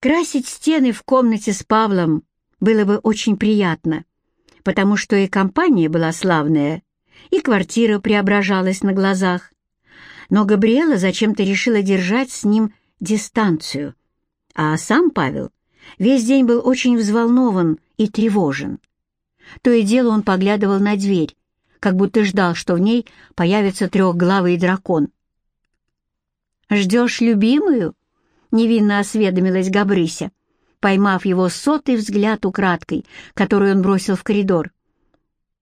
Красить стены в комнате с Павлом было бы очень приятно, потому что и компания была славная, и квартира преображалась на глазах. Но Габриэла зачем-то решила держать с ним дистанцию, а сам Павел весь день был очень взволнован и тревожен. То и дело он поглядывал на дверь, как будто ждал, что в ней появится трехглавый дракон. «Ждешь любимую?» — невинно осведомилась Габрыся, поймав его сотый взгляд украдкой, которую он бросил в коридор.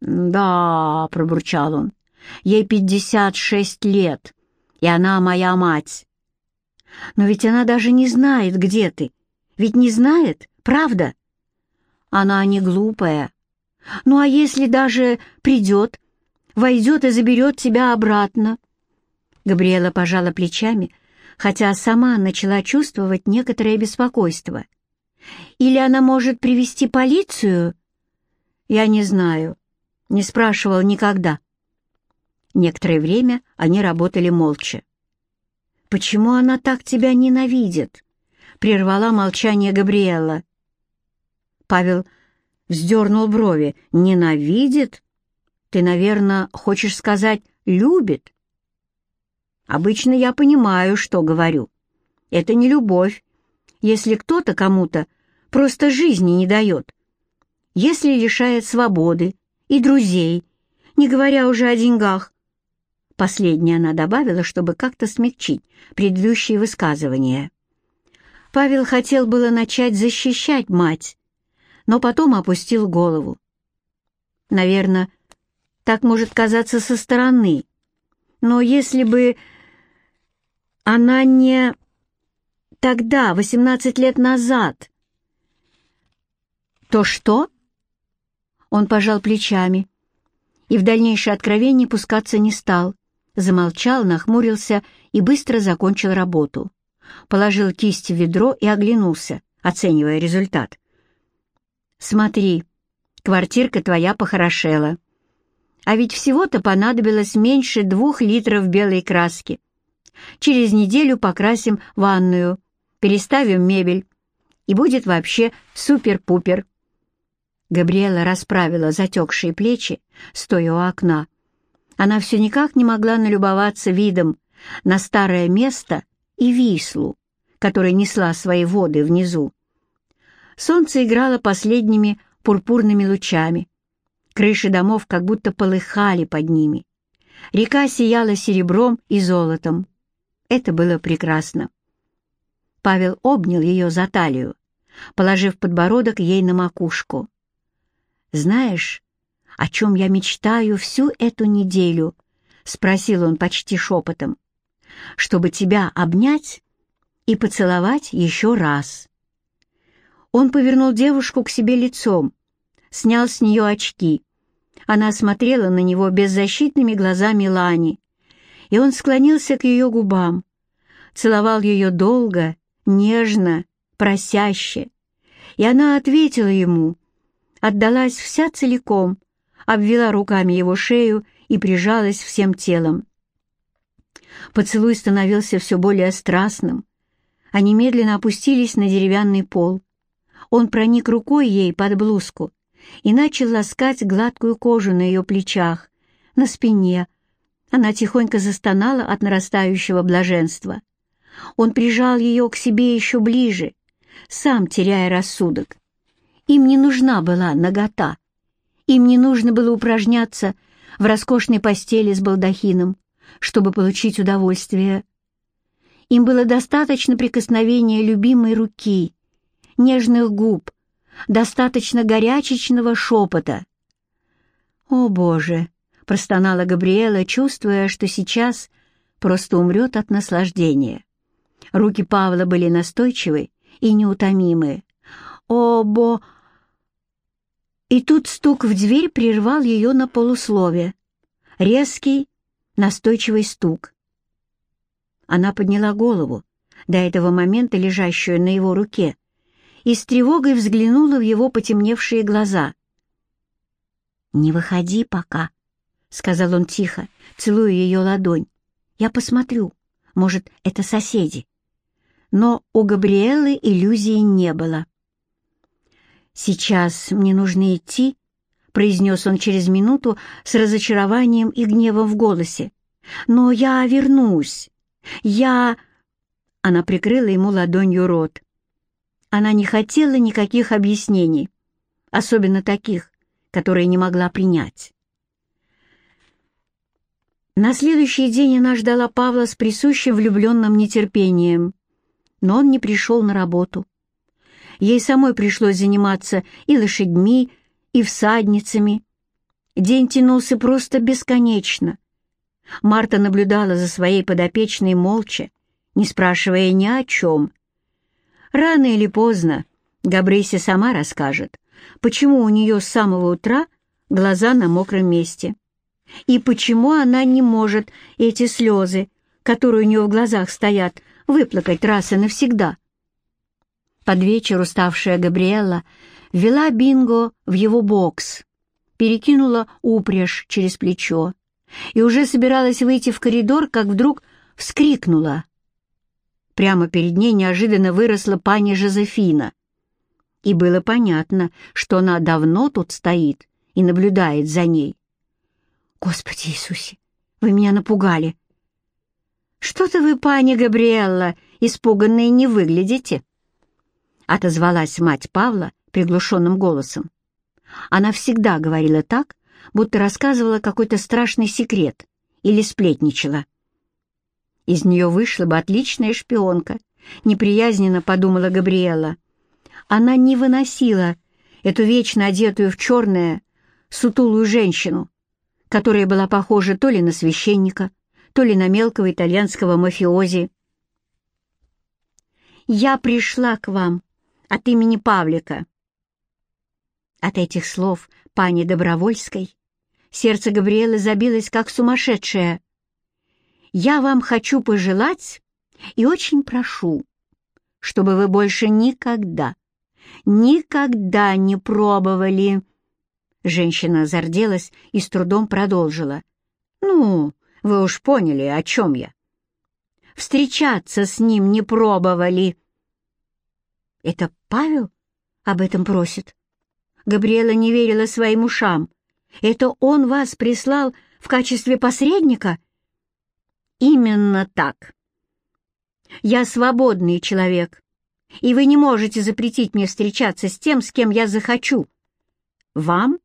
«Да», — пробурчал он, — «ей пятьдесят шесть лет, и она моя мать». «Но ведь она даже не знает, где ты. Ведь не знает, правда?» «Она не глупая. Ну а если даже придет, войдет и заберет тебя обратно?» Габриэла пожала плечами, хотя сама начала чувствовать некоторое беспокойство. «Или она может привести полицию?» «Я не знаю. Не спрашивал никогда». Некоторое время они работали молча. «Почему она так тебя ненавидит?» — прервала молчание Габриэла. Павел вздернул брови. «Ненавидит? Ты, наверное, хочешь сказать «любит»?» «Обычно я понимаю, что говорю. Это не любовь, если кто-то кому-то просто жизни не дает, если лишает свободы и друзей, не говоря уже о деньгах». Последнее она добавила, чтобы как-то смягчить предыдущие высказывания. Павел хотел было начать защищать мать, но потом опустил голову. Наверное, так может казаться со стороны, но если бы она не... Тогда, 18 лет назад... То что? Он пожал плечами и в дальнейшее откровение пускаться не стал. Замолчал, нахмурился и быстро закончил работу. Положил кисть в ведро и оглянулся, оценивая результат. Смотри, квартирка твоя похорошела. А ведь всего-то понадобилось меньше двух литров белой краски. Через неделю покрасим ванную, переставим мебель, и будет вообще супер-пупер. Габриэла расправила затекшие плечи, стоя у окна. Она все никак не могла налюбоваться видом на старое место и Вислу, которая несла свои воды внизу. Солнце играло последними пурпурными лучами. Крыши домов как будто полыхали под ними. Река сияла серебром и золотом. Это было прекрасно. Павел обнял ее за талию, положив подбородок ей на макушку. «Знаешь, о чем я мечтаю всю эту неделю?» — спросил он почти шепотом. «Чтобы тебя обнять и поцеловать еще раз». Он повернул девушку к себе лицом, снял с нее очки. Она смотрела на него беззащитными глазами Лани, и он склонился к ее губам, целовал ее долго, нежно, просяще, и она ответила ему, отдалась вся целиком, обвела руками его шею и прижалась всем телом. Поцелуй становился все более страстным. Они медленно опустились на деревянный пол. Он проник рукой ей под блузку и начал ласкать гладкую кожу на ее плечах, на спине. Она тихонько застонала от нарастающего блаженства. Он прижал ее к себе еще ближе, сам теряя рассудок. Им не нужна была нагота. Им не нужно было упражняться в роскошной постели с балдахином, чтобы получить удовольствие. Им было достаточно прикосновения любимой руки, нежных губ, достаточно горячечного шепота. «О, Боже!» — простонала Габриэла, чувствуя, что сейчас просто умрет от наслаждения. Руки Павла были настойчивы и неутомимы. «О, Бо...» И тут стук в дверь прервал ее на полуслове. Резкий, настойчивый стук. Она подняла голову, до этого момента лежащую на его руке, и с тревогой взглянула в его потемневшие глаза. «Не выходи пока», — сказал он тихо, целуя ее ладонь. «Я посмотрю. Может, это соседи». но у Габриэлы иллюзии не было. «Сейчас мне нужно идти», — произнес он через минуту с разочарованием и гневом в голосе. «Но я вернусь. Я...» Она прикрыла ему ладонью рот. Она не хотела никаких объяснений, особенно таких, которые не могла принять. На следующий день она ждала Павла с присущим влюбленным нетерпением, но он не пришел на работу. Ей самой пришлось заниматься и лошадьми, и всадницами. День тянулся просто бесконечно. Марта наблюдала за своей подопечной молча, не спрашивая ни о чем. Рано или поздно Габрейся сама расскажет, почему у нее с самого утра глаза на мокром месте. И почему она не может эти слезы, которые у нее в глазах стоят, выплакать раз и навсегда? Под вечер уставшая Габриэлла вела Бинго в его бокс, перекинула упряжь через плечо и уже собиралась выйти в коридор, как вдруг вскрикнула. Прямо перед ней неожиданно выросла пани Жозефина. И было понятно, что она давно тут стоит и наблюдает за ней. «Господи Иисусе, вы меня напугали!» «Что-то вы, пани Габриэлла, испуганные не выглядите!» Отозвалась мать Павла приглушенным голосом. Она всегда говорила так, будто рассказывала какой-то страшный секрет или сплетничала. Из нее вышла бы отличная шпионка, неприязненно подумала Габриэла. Она не выносила эту вечно одетую в черное, сутулую женщину, которая была похожа то ли на священника, то ли на мелкого итальянского мафиози. «Я пришла к вам от имени Павлика». От этих слов пани Добровольской сердце Габриэлы забилось как сумасшедшее. «Я вам хочу пожелать и очень прошу, чтобы вы больше никогда, никогда не пробовали...» Женщина зарделась и с трудом продолжила. «Ну, вы уж поняли, о чем я. Встречаться с ним не пробовали». «Это Павел об этом просит?» Габриэла не верила своим ушам. «Это он вас прислал в качестве посредника?» «Именно так. Я свободный человек, и вы не можете запретить мне встречаться с тем, с кем я захочу. Вам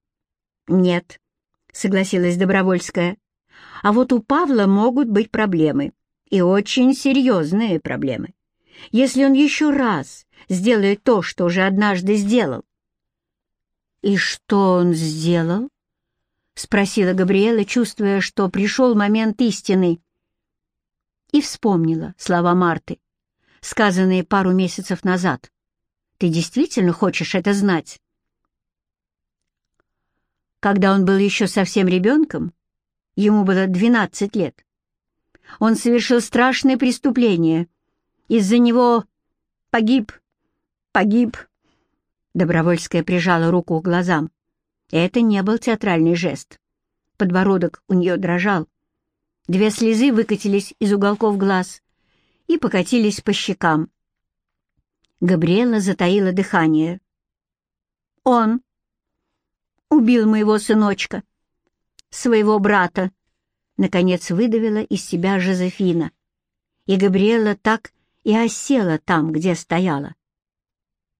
«Нет», — согласилась Добровольская. «А вот у Павла могут быть проблемы, и очень серьезные проблемы, если он еще раз сделает то, что уже однажды сделал». «И что он сделал?» — спросила Габриэла, чувствуя, что пришел момент истины. И вспомнила слова Марты, сказанные пару месяцев назад. «Ты действительно хочешь это знать?» Когда он был еще совсем ребенком, ему было 12 лет, он совершил страшное преступление. Из-за него погиб, погиб. Добровольская прижала руку к глазам. Это не был театральный жест. Подбородок у нее дрожал. Две слезы выкатились из уголков глаз и покатились по щекам. Габриэла затаила дыхание. «Он убил моего сыночка, своего брата, наконец выдавила из себя Жозефина. И Габриэла так и осела там, где стояла.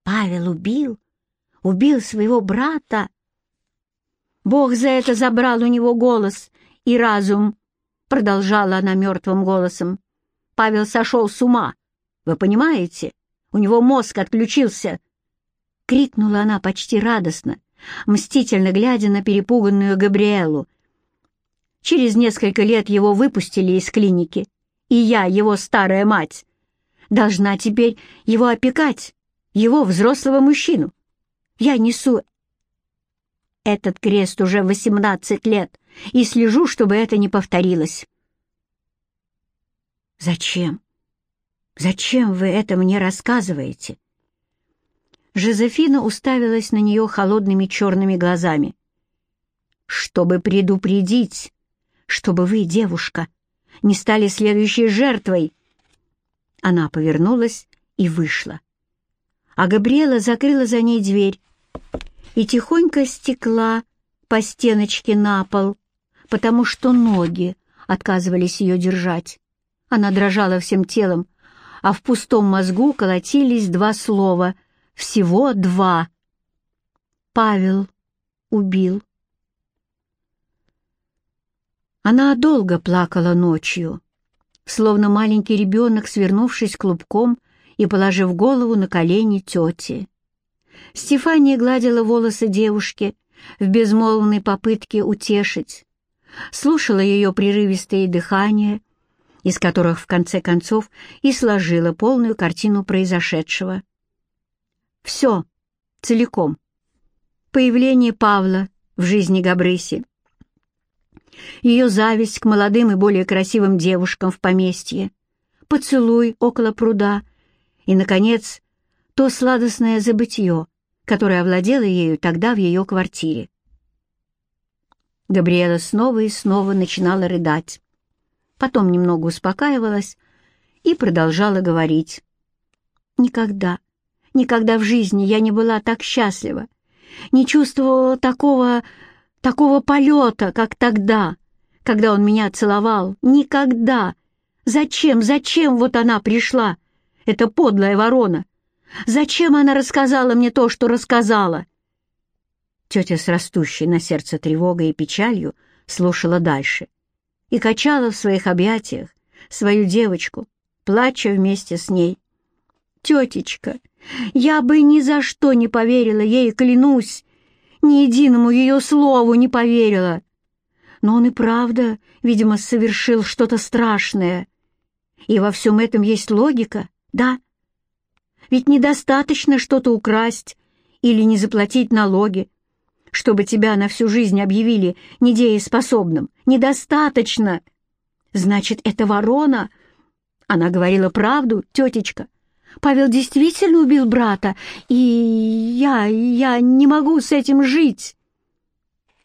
Павел убил, убил своего брата. Бог за это забрал у него голос и разум, продолжала она мертвым голосом. Павел сошел с ума, вы понимаете? У него мозг отключился. Крикнула она почти радостно, мстительно глядя на перепуганную Габриэлу. Через несколько лет его выпустили из клиники, и я, его старая мать, должна теперь его опекать, его взрослого мужчину. Я несу этот крест уже 18 лет и слежу, чтобы это не повторилось. Зачем? Зачем вы это мне рассказываете? Жозефина уставилась на нее холодными черными глазами. «Чтобы предупредить, чтобы вы, девушка, не стали следующей жертвой!» Она повернулась и вышла. А Габриэла закрыла за ней дверь и тихонько стекла по стеночке на пол, потому что ноги отказывались ее держать. Она дрожала всем телом, а в пустом мозгу колотились два слова, всего два. Павел убил. Она долго плакала ночью, словно маленький ребенок, свернувшись клубком и положив голову на колени тети. Стефания гладила волосы девушки в безмолвной попытке утешить, слушала ее прерывистые дыхания, из которых в конце концов и сложила полную картину произошедшего. Все, целиком. Появление Павла в жизни Габрыси, ее зависть к молодым и более красивым девушкам в поместье, поцелуй около пруда и, наконец, то сладостное забытье, которое овладело ею тогда в ее квартире. Габриэла снова и снова начинала рыдать, потом немного успокаивалась и продолжала говорить. «Никогда, никогда в жизни я не была так счастлива, не чувствовала такого такого полета, как тогда, когда он меня целовал. Никогда! Зачем, зачем вот она пришла, эта подлая ворона? Зачем она рассказала мне то, что рассказала?» Тетя с растущей на сердце тревогой и печалью слушала дальше и качала в своих объятиях свою девочку, плача вместе с ней. «Тетечка, я бы ни за что не поверила ей, клянусь, ни единому ее слову не поверила. Но он и правда, видимо, совершил что-то страшное. И во всем этом есть логика, да? Ведь недостаточно что-то украсть или не заплатить налоги, чтобы тебя на всю жизнь объявили недееспособным. Недостаточно. Значит, это ворона. Она говорила правду, тетечка. Павел действительно убил брата, и я... я не могу с этим жить!»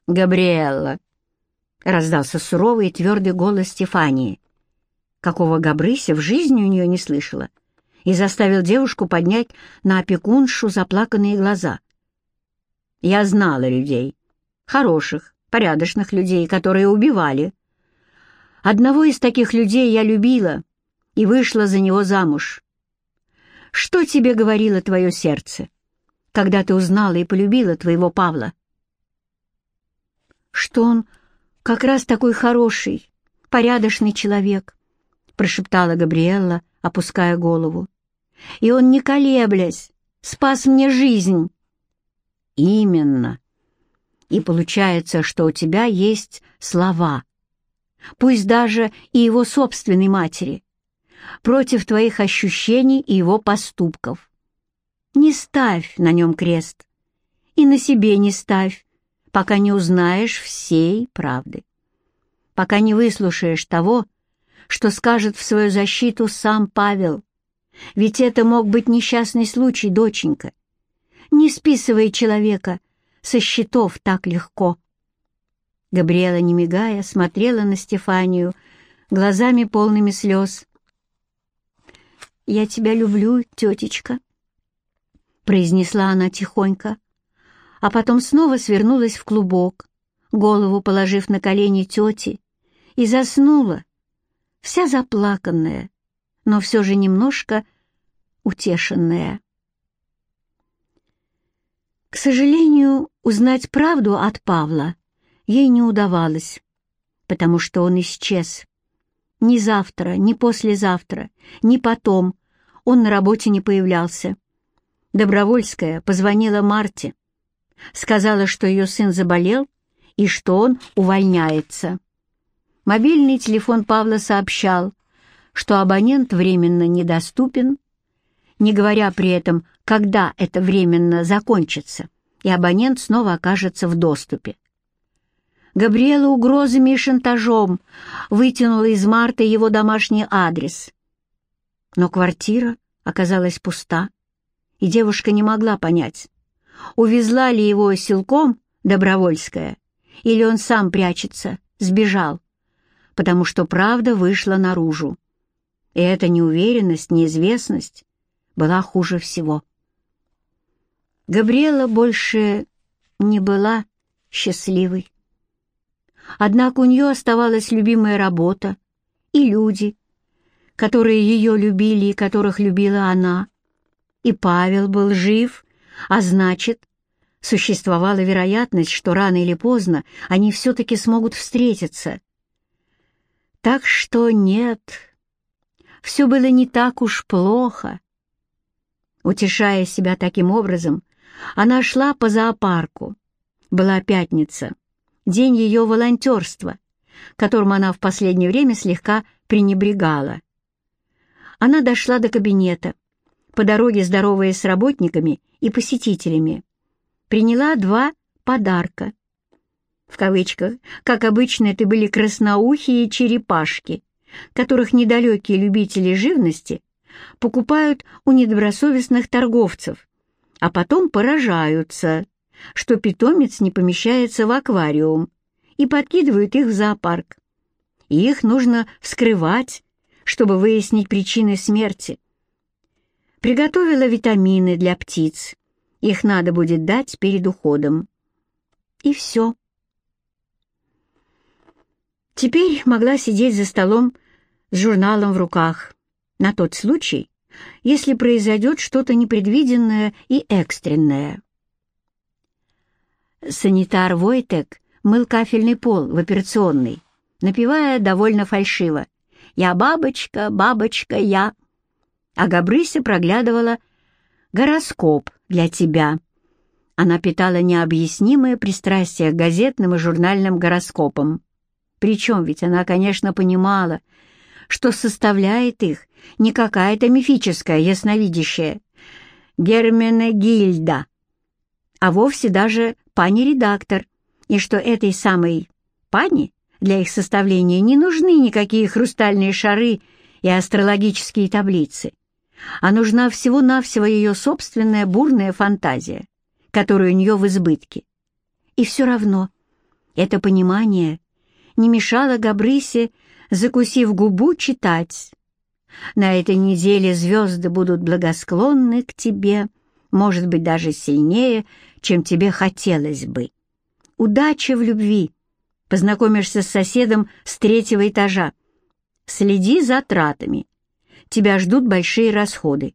«Габриэлла!» — раздался суровый и твердый голос Стефании, какого Габрыся в жизни у нее не слышала, и заставил девушку поднять на опекуншу заплаканные глаза. «Я знала людей, хороших, порядочных людей, которые убивали. Одного из таких людей я любила и вышла за него замуж. Что тебе говорило твое сердце, когда ты узнала и полюбила твоего Павла? Что он как раз такой хороший, порядочный человек, прошептала Габриэлла, опуская голову. И он, не колеблясь, спас мне жизнь. Именно. И получается, что у тебя есть слова, пусть даже и его собственной матери, против твоих ощущений и его поступков. Не ставь на нем крест и на себе не ставь, пока не узнаешь всей правды, пока не выслушаешь того, что скажет в свою защиту сам Павел. Ведь это мог быть несчастный случай, доченька. Не списывай человека со счетов так легко. Габриэла, не мигая, смотрела на Стефанию глазами полными слез, «Я тебя люблю, тетечка», — произнесла она тихонько, а потом снова свернулась в клубок, голову положив на колени тети, и заснула, вся заплаканная, но все же немножко утешенная. К сожалению, узнать правду от Павла ей не удавалось, потому что он исчез. Ни завтра, ни послезавтра, ни потом он на работе не появлялся. Добровольская позвонила Марте, сказала, что ее сын заболел и что он увольняется. Мобильный телефон Павла сообщал, что абонент временно недоступен, не говоря при этом, когда это временно закончится, и абонент снова окажется в доступе. Габриэла угрозами и шантажом вытянула из Марта его домашний адрес. Но квартира оказалась пуста, и девушка не могла понять, увезла ли его силком Добровольская, или он сам прячется, сбежал, потому что правда вышла наружу. И эта неуверенность, неизвестность была хуже всего. Габриэла больше не была счастливой. Однако у нее оставалась любимая работа и люди, которые ее любили и которых любила она. И Павел был жив, а значит, существовала вероятность, что рано или поздно они все-таки смогут встретиться. Так что нет, все было не так уж плохо. Утешая себя таким образом, она шла по зоопарку. Была пятница, день ее волонтерства, которым она в последнее время слегка пренебрегала. Она дошла до кабинета, по дороге здороваясь с работниками и посетителями. Приняла два подарка. В кавычках, как обычно, это были красноухие черепашки, которых недалекие любители живности покупают у недобросовестных торговцев, а потом поражаются, что питомец не помещается в аквариум, и подкидывают их в зоопарк. И их нужно вскрывать, чтобы выяснить причины смерти. Приготовила витамины для птиц. Их надо будет дать перед уходом. И все. Теперь могла сидеть за столом с журналом в руках, на тот случай, если произойдет что-то непредвиденное и экстренное. Санитар Войтек мыл кафельный пол в операционной, напевая довольно фальшиво «Я бабочка, бабочка, я». А Габрыся проглядывала «Гороскоп для тебя». Она питала необъяснимое пристрастие к газетным и журнальным гороскопам. Причем ведь она, конечно, понимала, что составляет их не какая-то мифическая ясновидящая Гермена Гильда, а вовсе даже пани-редактор, и что этой самой пани для их составления не нужны никакие хрустальные шары и астрологические таблицы, а нужна всего-навсего ее собственная бурная фантазия, которая у нее в избытке. И все равно это понимание не мешало Габрысе, закусив губу, читать. На этой неделе звезды будут благосклонны к тебе, может быть, даже сильнее, чем тебе хотелось бы. Удачи в любви. Познакомишься с соседом с третьего этажа. Следи за тратами. Тебя ждут большие расходы.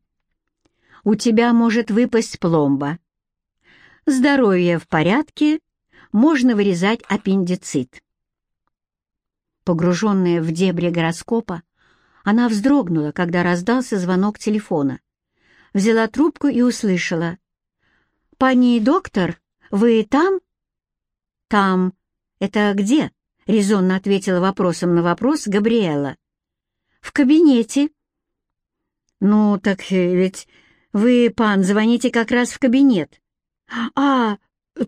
У тебя может выпасть пломба. Здоровье в порядке, можно вырезать аппендицит. Погруженная в дебри гороскопа, она вздрогнула, когда раздался звонок телефона. Взяла трубку и услышала. «Пани доктор, вы там?» «Там. Это где?» — резонно ответила вопросом на вопрос Габриэла. «В кабинете». «Ну, так ведь вы, пан, звоните как раз в кабинет». «А,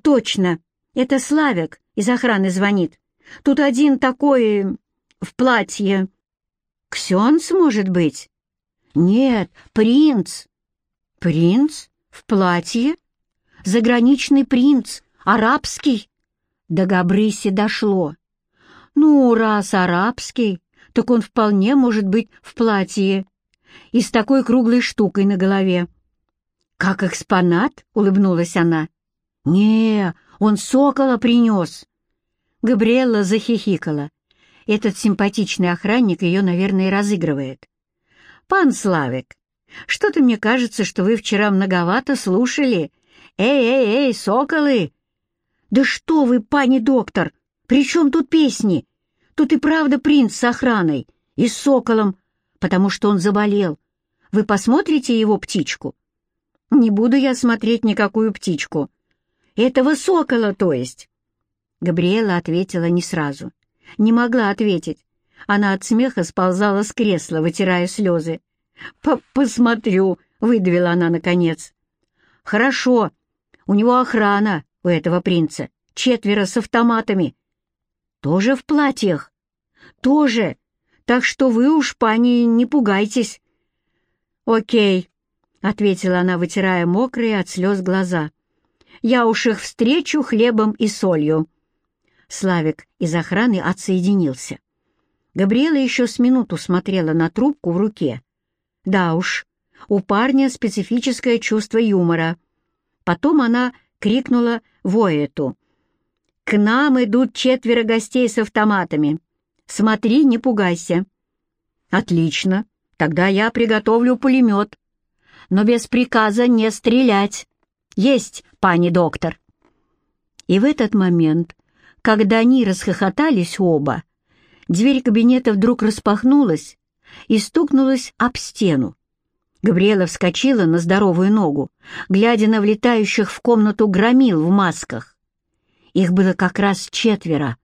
точно, это Славик из охраны звонит. Тут один такой... в платье. Ксенц, может быть? Нет, принц. Принц? В платье? Заграничный принц, арабский. До Габрыси дошло. Ну, раз арабский, так он вполне может быть в платье и с такой круглой штукой на голове. «Как экспонат?» — улыбнулась она. «Не, он сокола принес». Габриэлла захихикала. Этот симпатичный охранник ее, наверное, разыгрывает. «Пан Славик, что-то мне кажется, что вы вчера многовато слушали. Эй-эй-эй, соколы!» «Да что вы, пани доктор, при чем тут песни? Тут и правда принц с охраной и с соколом, потому что он заболел. Вы посмотрите его птичку?» «Не буду я смотреть никакую птичку. Этого сокола, то есть». Габриэла ответила не сразу. Не могла ответить. Она от смеха сползала с кресла, вытирая слезы. «Посмотрю», — выдавила она наконец. «Хорошо. У него охрана, у этого принца. Четверо с автоматами. Тоже в платьях? Тоже. Так что вы уж, пани, не пугайтесь». «Окей», — ответила она, вытирая мокрые от слез глаза. «Я уж их встречу хлебом и солью». Славик из охраны отсоединился. Габриэла еще с минуту смотрела на трубку в руке. Да уж, у парня специфическое чувство юмора. Потом она крикнула Воэту. «К нам идут четверо гостей с автоматами. Смотри, не пугайся». «Отлично. Тогда я приготовлю пулемет. Но без приказа не стрелять. Есть, пани доктор». И в этот момент, когда они расхохотались оба, дверь кабинета вдруг распахнулась и стукнулась об стену. Габриэла вскочила на здоровую ногу, глядя на влетающих в комнату громил в масках. Их было как раз четверо.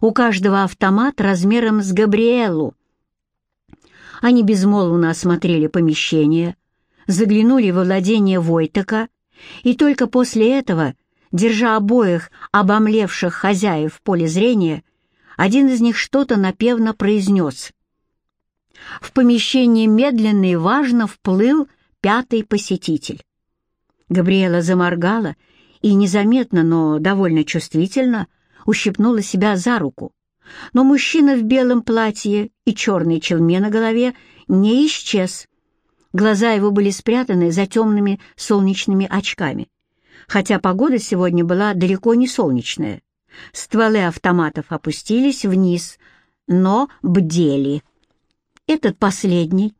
У каждого автомат размером с Габриэлу. Они безмолвно осмотрели помещение, заглянули во владение Войтека, и только после этого, держа обоих обомлевших хозяев в поле зрения, один из них что-то напевно произнес — в помещение медленно и важно вплыл пятый посетитель. Габриэла заморгала и незаметно, но довольно чувствительно ущипнула себя за руку. Но мужчина в белом платье и черной челме на голове не исчез. Глаза его были спрятаны за темными солнечными очками. Хотя погода сегодня была далеко не солнечная. Стволы автоматов опустились вниз, но бдели. Этот последний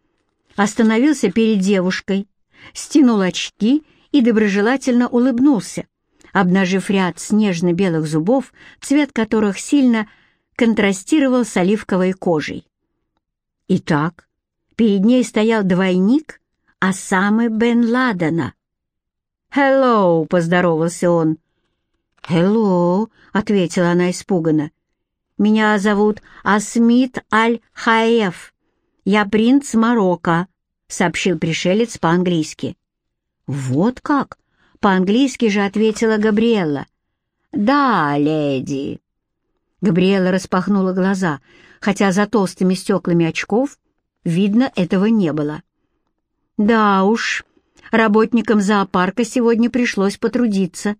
остановился перед девушкой, стянул очки и доброжелательно улыбнулся, обнажив ряд снежно-белых зубов, цвет которых сильно контрастировал с оливковой кожей. Итак, перед ней стоял двойник Осамы бен Ладена. «Хеллоу!» — поздоровался он. «Хеллоу!» — ответила она испуганно. «Меня зовут Асмит Аль-Хаеф. «Я принц Марокко», — сообщил пришелец по-английски. «Вот как?» — по-английски же ответила Габриэла. «Да, леди». Габриэла распахнула глаза, хотя за толстыми стеклами очков видно этого не было. «Да уж, работникам зоопарка сегодня пришлось потрудиться,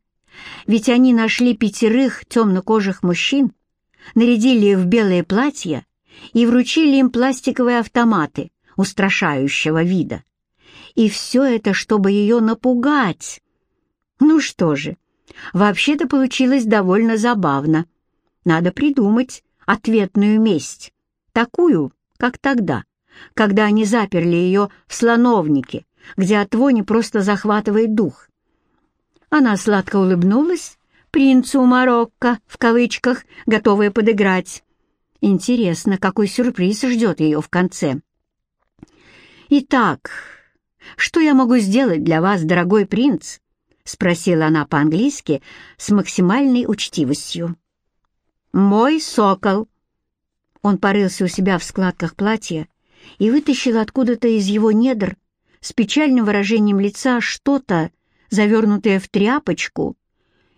ведь они нашли пятерых темнокожих мужчин, нарядили их в белые платья и вручили им пластиковые автоматы устрашающего вида. И все это, чтобы ее напугать. Ну что же, вообще-то получилось довольно забавно. Надо придумать ответную месть, такую, как тогда, когда они заперли ее в слоновнике, где от вони просто захватывает дух. Она сладко улыбнулась, принцу Марокко, в кавычках, готовая подыграть. Интересно, какой сюрприз ждет ее в конце. «Итак, что я могу сделать для вас, дорогой принц?» — спросила она по-английски с максимальной учтивостью. «Мой сокол!» Он порылся у себя в складках платья и вытащил откуда-то из его недр с печальным выражением лица что-то, завернутое в тряпочку,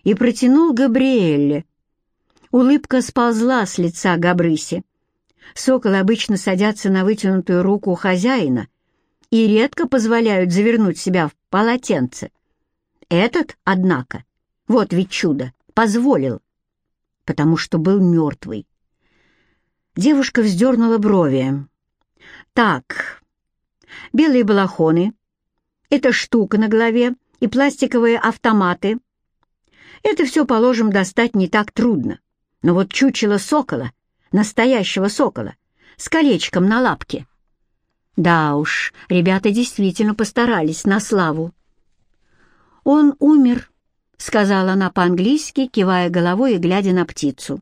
и протянул Габриэле, Улыбка сползла с лица Габрыси. Соколы обычно садятся на вытянутую руку хозяина и редко позволяют завернуть себя в полотенце. Этот, однако, вот ведь чудо, позволил, потому что был мертвый. Девушка вздернула брови. «Так, белые балахоны, эта штука на голове и пластиковые автоматы. Это все, положим, достать не так трудно. Но вот чучело сокола, настоящего сокола, с колечком на лапке. Да уж, ребята действительно постарались на славу. «Он умер», — сказала она по-английски, кивая головой и глядя на птицу.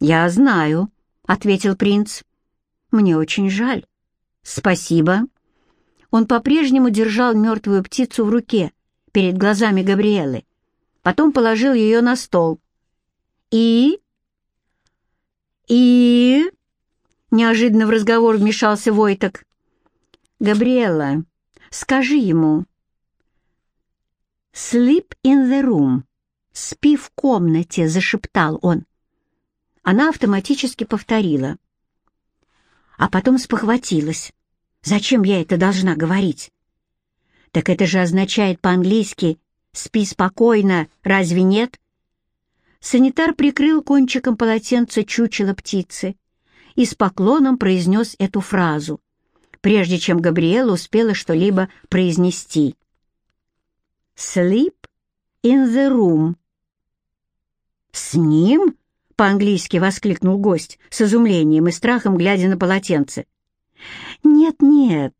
«Я знаю», — ответил принц. «Мне очень жаль». «Спасибо». Он по-прежнему держал мертвую птицу в руке, перед глазами Габриэлы. Потом положил ее на стол. «И?» «И...» — неожиданно в разговор вмешался Войток. «Габриэла, скажи ему...» «Sleep in the room. Спи в комнате», — зашептал он. Она автоматически повторила. А потом спохватилась. «Зачем я это должна говорить?» «Так это же означает по-английски «спи спокойно», разве нет?» Санитар прикрыл кончиком полотенца чучело птицы и с поклоном произнес эту фразу, прежде чем Габриэла успела что-либо произнести. «Sleep in the room». «С ним?» — по-английски воскликнул гость с изумлением и страхом, глядя на полотенце. «Нет-нет».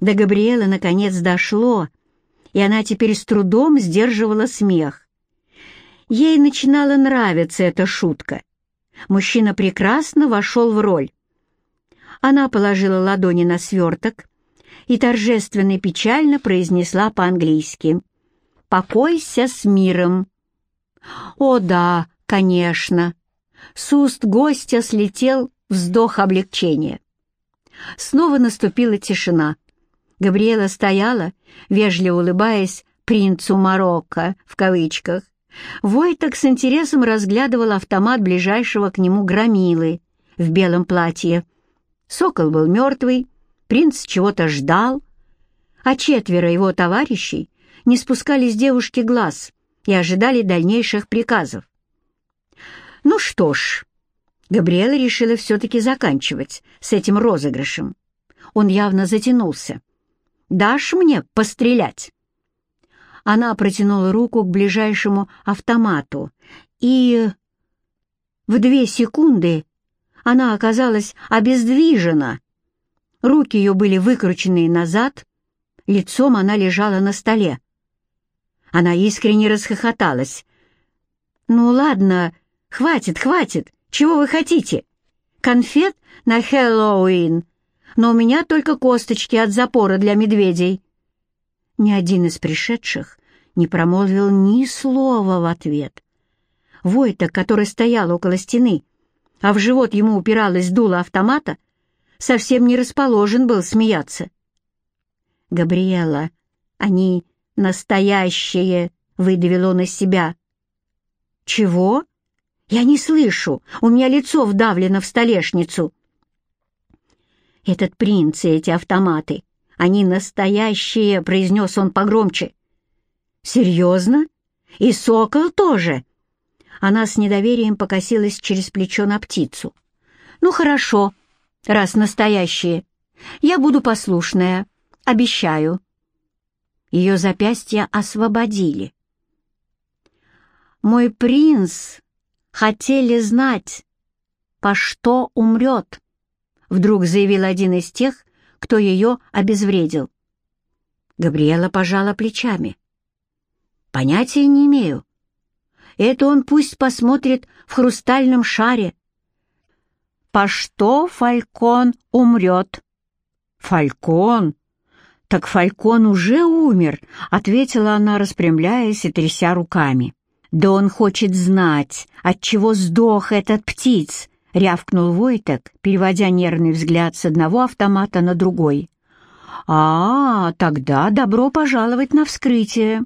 До Габриэлы наконец дошло, и она теперь с трудом сдерживала смех. Ей начинала нравиться эта шутка. Мужчина прекрасно вошел в роль. Она положила ладони на сверток и торжественно и печально произнесла по-английски «Покойся с миром». «О да, конечно!» С уст гостя слетел вздох облегчения. Снова наступила тишина. Габриэла стояла, вежливо улыбаясь «принцу Марокко» в кавычках. Войток с интересом разглядывал автомат ближайшего к нему громилы в белом платье. Сокол был мертвый, принц чего-то ждал, а четверо его товарищей не спускали с девушки глаз и ожидали дальнейших приказов. Ну что ж, Габриэла решила все-таки заканчивать с этим розыгрышем. Он явно затянулся. «Дашь мне пострелять?» Она протянула руку к ближайшему автомату, и в две секунды она оказалась обездвижена. Руки ее были выкручены назад, лицом она лежала на столе. Она искренне расхохоталась. «Ну ладно, хватит, хватит, чего вы хотите? Конфет на Хэллоуин, но у меня только косточки от запора для медведей». Ни один из пришедших не промолвил ни слова в ответ. Войта, который стоял около стены, а в живот ему упиралось дуло автомата, совсем не расположен был смеяться. «Габриэла, они настоящие!» — выдавил он из себя. «Чего? Я не слышу, у меня лицо вдавлено в столешницу». «Этот принц и эти автоматы, они настоящие!» — произнес он погромче. «Серьезно? И сокол тоже?» Она с недоверием покосилась через плечо на птицу. «Ну хорошо, раз настоящие. Я буду послушная, обещаю». Ее запястья освободили. «Мой принц хотели знать, по что умрет», — вдруг заявил один из тех, кто ее обезвредил. Габриэла пожала плечами. «Понятия не имею. Это он пусть посмотрит в хрустальном шаре. По что Фалькон умрет? Фалькон? Так Фалькон уже умер, ответила она, распрямляясь и тряся руками. Да он хочет знать, от чего сдох этот птиц, рявкнул Войтек, переводя нервный взгляд с одного автомата на другой. «А, тогда добро пожаловать на вскрытие!»